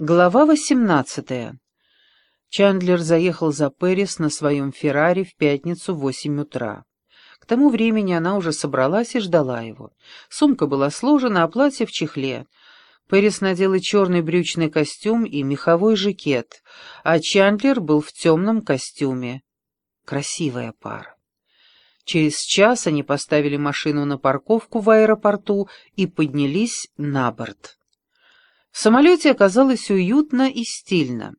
Глава восемнадцатая. Чандлер заехал за Пэрис на своем Феррари в пятницу в восемь утра. К тому времени она уже собралась и ждала его. Сумка была сложена, а платье в чехле. Пэрис надела черный брючный костюм и меховой жакет, а Чандлер был в темном костюме. Красивая пара. Через час они поставили машину на парковку в аэропорту и поднялись на борт. В самолете оказалось уютно и стильно.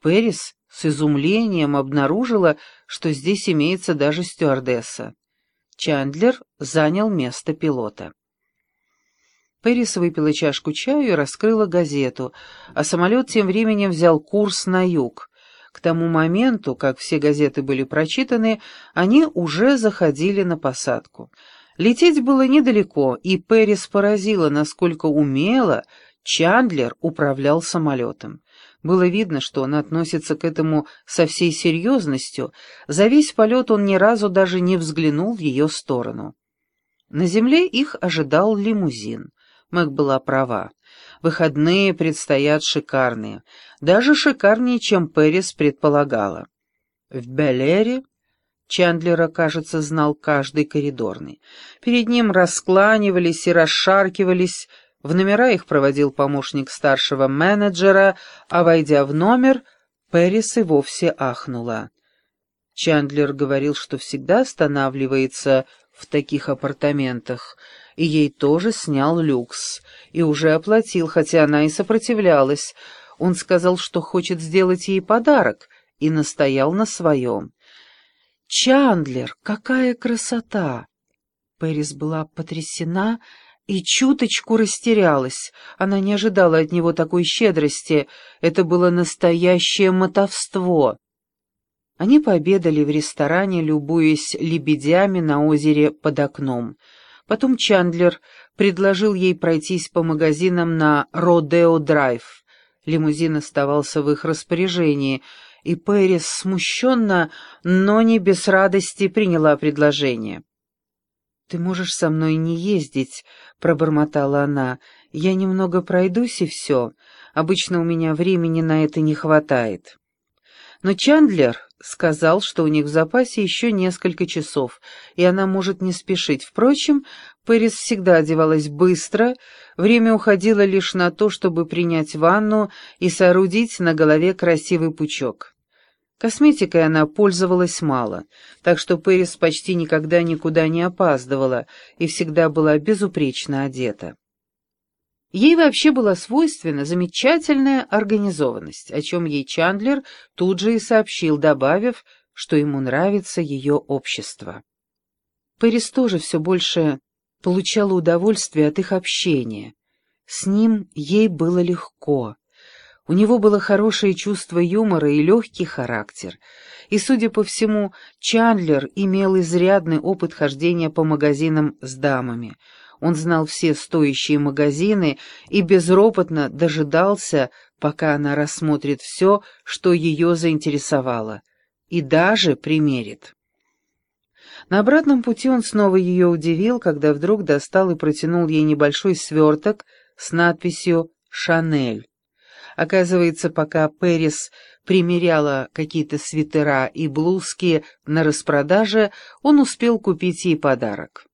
Пэрис с изумлением обнаружила, что здесь имеется даже стюардесса. Чандлер занял место пилота. Пэрис выпила чашку чаю и раскрыла газету, а самолет тем временем взял курс на юг. К тому моменту, как все газеты были прочитаны, они уже заходили на посадку. Лететь было недалеко, и Пэрис поразила, насколько умело Чандлер управлял самолетом. Было видно, что он относится к этому со всей серьезностью, за весь полет он ни разу даже не взглянул в ее сторону. На земле их ожидал лимузин. Мэг была права. Выходные предстоят шикарные, даже шикарнее, чем Пэрис предполагала. В Белере Чандлера, кажется, знал каждый коридорный. Перед ним раскланивались и расшаркивались в номера их проводил помощник старшего менеджера, а, войдя в номер, Пэрис и вовсе ахнула. Чандлер говорил, что всегда останавливается в таких апартаментах, и ей тоже снял люкс, и уже оплатил, хотя она и сопротивлялась. Он сказал, что хочет сделать ей подарок, и настоял на своем. «Чандлер, какая красота!» Пэрис была потрясена и чуточку растерялась. Она не ожидала от него такой щедрости. Это было настоящее мотовство. Они пообедали в ресторане, любуясь лебедями на озере под окном. Потом Чандлер предложил ей пройтись по магазинам на Родео-драйв. Лимузин оставался в их распоряжении, и Пэрис смущенно, но не без радости приняла предложение. «Ты можешь со мной не ездить», — пробормотала она. «Я немного пройдусь, и все. Обычно у меня времени на это не хватает». Но Чандлер сказал, что у них в запасе еще несколько часов, и она может не спешить. Впрочем, Пэрис всегда одевалась быстро, время уходило лишь на то, чтобы принять ванну и соорудить на голове красивый пучок. Косметикой она пользовалась мало, так что Пэрис почти никогда никуда не опаздывала и всегда была безупречно одета. Ей вообще была свойственна замечательная организованность, о чем ей Чандлер тут же и сообщил, добавив, что ему нравится ее общество. Пэрис тоже все больше получала удовольствие от их общения. С ним ей было легко — у него было хорошее чувство юмора и легкий характер, и, судя по всему, Чандлер имел изрядный опыт хождения по магазинам с дамами. Он знал все стоящие магазины и безропотно дожидался, пока она рассмотрит все, что ее заинтересовало, и даже примерит. На обратном пути он снова ее удивил, когда вдруг достал и протянул ей небольшой сверток с надписью «Шанель». Оказывается, пока Пэрис примеряла какие-то свитера и блузки на распродаже, он успел купить ей подарок.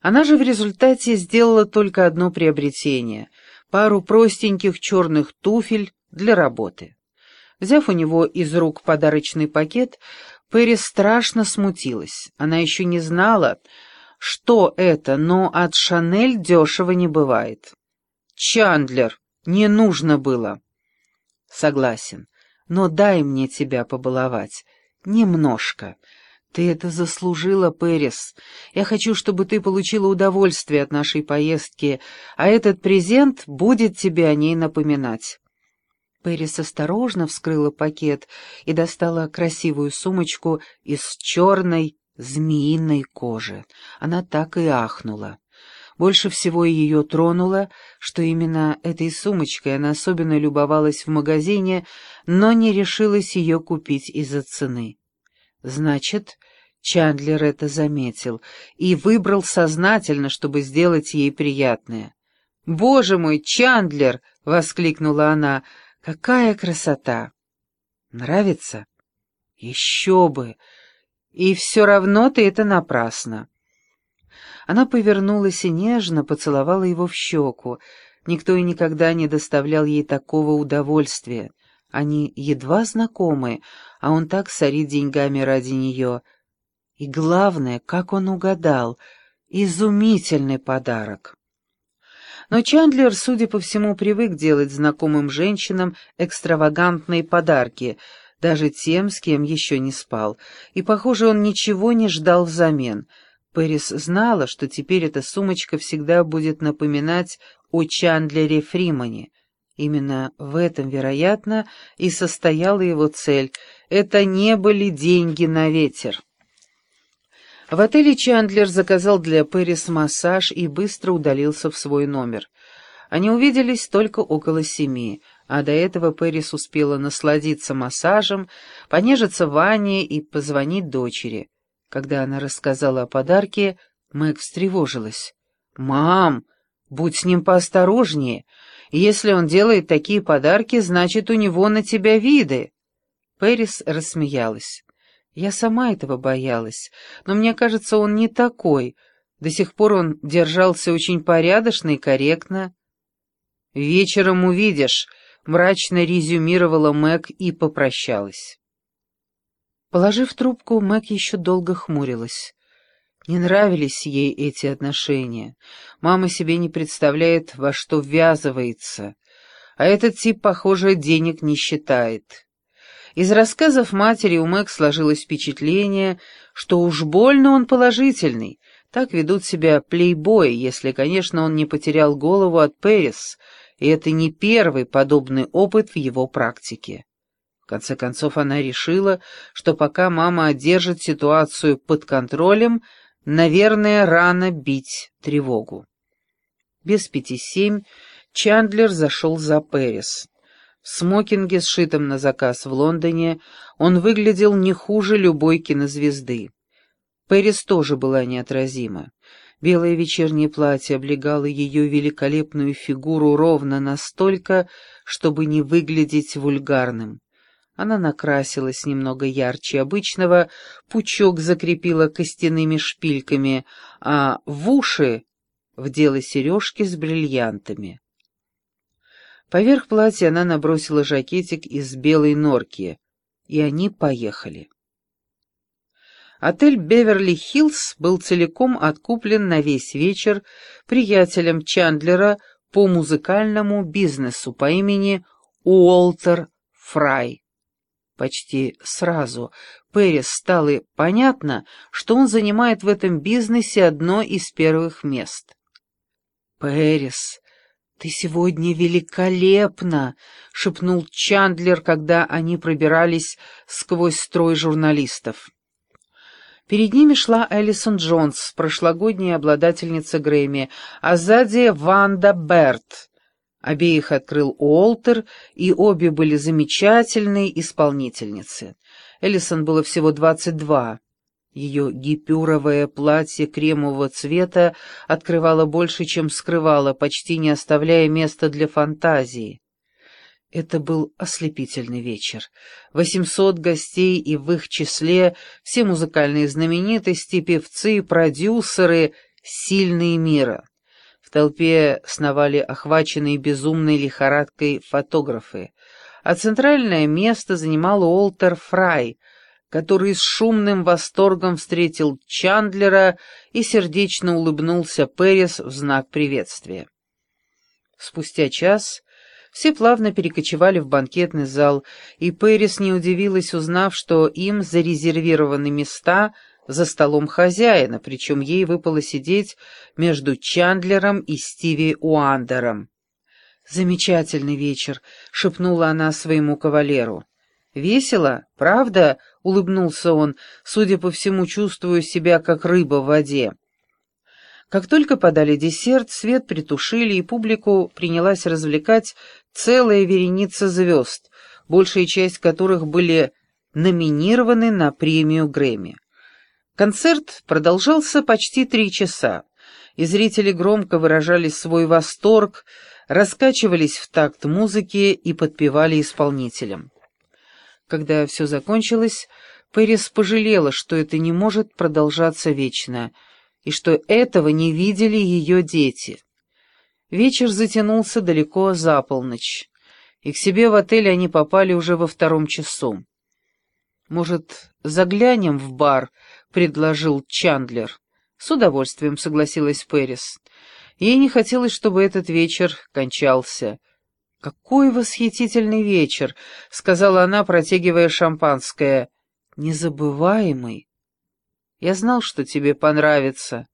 Она же в результате сделала только одно приобретение — пару простеньких черных туфель для работы. Взяв у него из рук подарочный пакет, Пэрис страшно смутилась. Она еще не знала, что это, но от Шанель дешево не бывает. «Чандлер!» Не нужно было. Согласен. Но дай мне тебя побаловать. Немножко. Ты это заслужила, Пэрис. Я хочу, чтобы ты получила удовольствие от нашей поездки, а этот презент будет тебе о ней напоминать. Пэрис осторожно вскрыла пакет и достала красивую сумочку из черной змеиной кожи. Она так и ахнула. Больше всего ее тронуло, что именно этой сумочкой она особенно любовалась в магазине, но не решилась ее купить из-за цены. Значит, Чандлер это заметил и выбрал сознательно, чтобы сделать ей приятное. «Боже мой, Чандлер!» — воскликнула она. «Какая красота!» «Нравится?» «Еще бы! И все равно ты это напрасно!» Она повернулась и нежно поцеловала его в щеку. Никто и никогда не доставлял ей такого удовольствия. Они едва знакомы, а он так сорит деньгами ради нее. И главное, как он угадал, изумительный подарок. Но Чандлер, судя по всему, привык делать знакомым женщинам экстравагантные подарки, даже тем, с кем еще не спал, и, похоже, он ничего не ждал взамен. Пэрис знала, что теперь эта сумочка всегда будет напоминать о Чандлере Фримане. Именно в этом, вероятно, и состояла его цель. Это не были деньги на ветер. В отеле Чандлер заказал для Пэрис массаж и быстро удалился в свой номер. Они увиделись только около семи, а до этого Пэрис успела насладиться массажем, понежиться в ванне и позвонить дочери. Когда она рассказала о подарке, Мэг встревожилась. «Мам, будь с ним поосторожнее. Если он делает такие подарки, значит, у него на тебя виды». Пэрис рассмеялась. Я сама этого боялась, но мне кажется, он не такой. До сих пор он держался очень порядочно и корректно. «Вечером увидишь», — мрачно резюмировала Мэг и попрощалась. Положив трубку, Мэг еще долго хмурилась. Не нравились ей эти отношения. Мама себе не представляет, во что ввязывается. А этот тип, похоже, денег не считает. Из рассказов матери у Мэг сложилось впечатление, что уж больно он положительный. Так ведут себя плейбои, если, конечно, он не потерял голову от Пэрис, и это не первый подобный опыт в его практике. Конце концов, она решила, что пока мама одержит ситуацию под контролем, наверное, рано бить тревогу. Без пяти семь Чандлер зашел за Пэрис. В смокинге, сшитом на заказ в Лондоне, он выглядел не хуже любой кинозвезды. Пэрис тоже была неотразима. Белое вечернее платье облегало ее великолепную фигуру ровно настолько, чтобы не выглядеть вульгарным. Она накрасилась немного ярче обычного, пучок закрепила костяными шпильками, а в уши вдела сережки с бриллиантами. Поверх платья она набросила жакетик из белой норки, и они поехали. Отель «Беверли-Хиллз» был целиком откуплен на весь вечер приятелем Чандлера по музыкальному бизнесу по имени Уолтер Фрай. Почти сразу Пэрис стало понятно, что он занимает в этом бизнесе одно из первых мест. «Пэрис, «Ты сегодня великолепна!» — шепнул Чандлер, когда они пробирались сквозь строй журналистов. Перед ними шла Элисон Джонс, прошлогодняя обладательница Грэмми, а сзади Ванда Берт. Обеих открыл Уолтер, и обе были замечательные исполнительницы. Элисон было всего двадцать два. Ее гипюровое платье кремового цвета открывало больше, чем скрывало, почти не оставляя места для фантазии. Это был ослепительный вечер. Восемьсот гостей, и в их числе все музыкальные знаменитости, певцы, продюсеры, сильные мира. Толпе сновали охваченные безумной лихорадкой фотографы, а центральное место занимал Уолтер Фрай — который с шумным восторгом встретил Чандлера и сердечно улыбнулся Пэрис в знак приветствия. Спустя час все плавно перекочевали в банкетный зал, и Пэрис не удивилась, узнав, что им зарезервированы места за столом хозяина, причем ей выпало сидеть между Чандлером и Стиви Уандером. «Замечательный вечер», — шепнула она своему кавалеру. «Весело, правда?» — улыбнулся он, судя по всему, чувствуя себя как рыба в воде. Как только подали десерт, свет притушили, и публику принялась развлекать целая вереница звезд, большая часть которых были номинированы на премию Грэмми. Концерт продолжался почти три часа. и зрители громко выражали свой восторг, раскачивались в такт музыки и подпевали исполнителям. Когда все закончилось, Пэрис пожалела, что это не может продолжаться вечно, и что этого не видели ее дети. Вечер затянулся далеко за полночь, и к себе в отель они попали уже во втором часу. «Может, заглянем в бар?» — предложил Чандлер. С удовольствием согласилась Пэрис. Ей не хотелось, чтобы этот вечер кончался. «Какой восхитительный вечер!» — сказала она, протягивая шампанское. «Незабываемый. Я знал, что тебе понравится».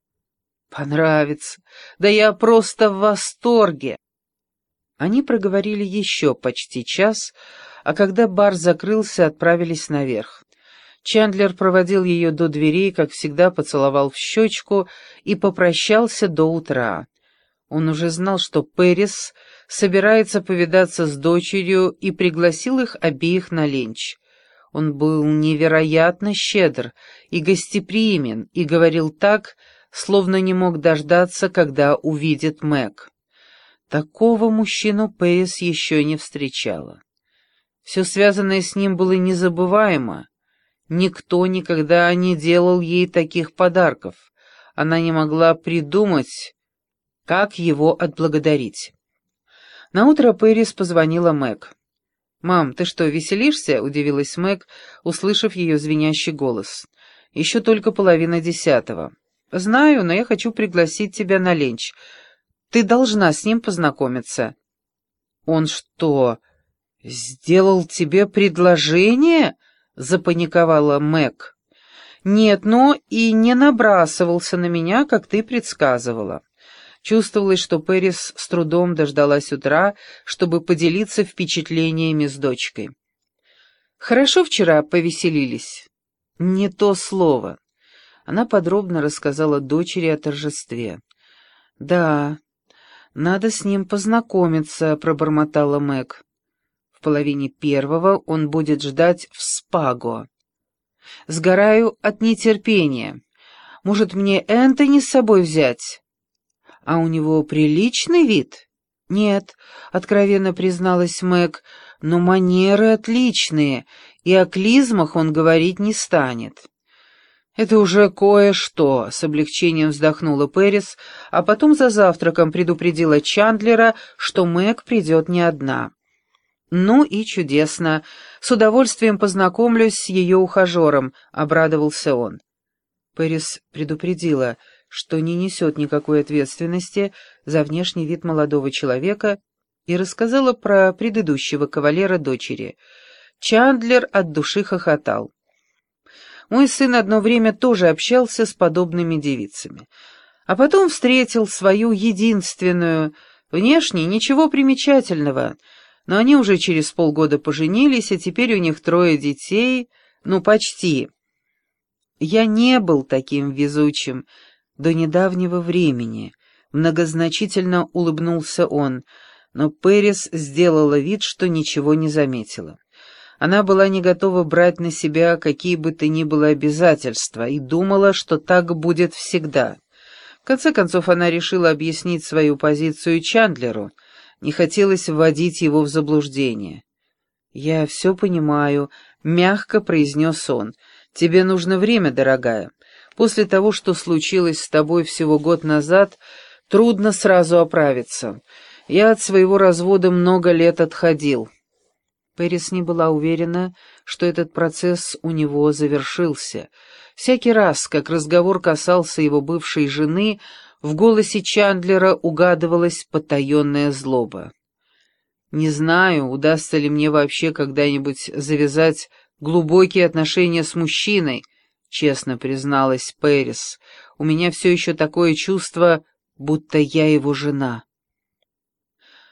«Понравится. Да я просто в восторге!» Они проговорили еще почти час, а когда бар закрылся, отправились наверх. Чандлер проводил ее до дверей, как всегда поцеловал в щечку и попрощался до утра. Он уже знал, что Пэрис собирается повидаться с дочерью и пригласил их обеих на ленч. Он был невероятно щедр и гостеприимен и говорил так, словно не мог дождаться, когда увидит Мэг. Такого мужчину Пэрис еще не встречала. Все связанное с ним было незабываемо. Никто никогда не делал ей таких подарков. Она не могла придумать, как его отблагодарить. Наутро Пэрис позвонила Мэг. «Мам, ты что, веселишься?» — удивилась Мэг, услышав ее звенящий голос. «Еще только половина десятого». «Знаю, но я хочу пригласить тебя на ленч. Ты должна с ним познакомиться». «Он что, «Сделал тебе предложение?» — запаниковала Мэг. «Нет, но и не набрасывался на меня, как ты предсказывала». Чувствовалось, что Пэрис с трудом дождалась утра, чтобы поделиться впечатлениями с дочкой. «Хорошо вчера повеселились?» «Не то слово». Она подробно рассказала дочери о торжестве. «Да, надо с ним познакомиться», — пробормотала Мэг. В половине первого он будет ждать в Спаго. Сгораю от нетерпения. Может, мне Энтони с собой взять? А у него приличный вид? Нет, откровенно призналась Мэг, но манеры отличные, и о клизмах он говорить не станет. «Это уже кое-что», — с облегчением вздохнула Пэрис, а потом за завтраком предупредила Чандлера, что Мэг придет не одна. «Ну и чудесно. С удовольствием познакомлюсь с ее ухажером», — обрадовался он. Пэрис предупредила, что не несет никакой ответственности за внешний вид молодого человека и рассказала про предыдущего кавалера дочери. Чандлер от души хохотал. Мой сын одно время тоже общался с подобными девицами, а потом встретил свою единственную, внешне ничего примечательного — но они уже через полгода поженились, а теперь у них трое детей, ну, почти. Я не был таким везучим до недавнего времени. Многозначительно улыбнулся он, но Пэрис сделала вид, что ничего не заметила. Она была не готова брать на себя какие бы то ни было обязательства и думала, что так будет всегда. В конце концов, она решила объяснить свою позицию Чандлеру — не хотелось вводить его в заблуждение. «Я все понимаю», — мягко произнес он. «Тебе нужно время, дорогая. После того, что случилось с тобой всего год назад, трудно сразу оправиться. Я от своего развода много лет отходил». Пэрис не была уверена, что этот процесс у него завершился. Всякий раз, как разговор касался его бывшей жены, в голосе Чандлера угадывалась потаенная злоба. «Не знаю, удастся ли мне вообще когда-нибудь завязать глубокие отношения с мужчиной», — честно призналась Пэрис. «У меня все еще такое чувство, будто я его жена».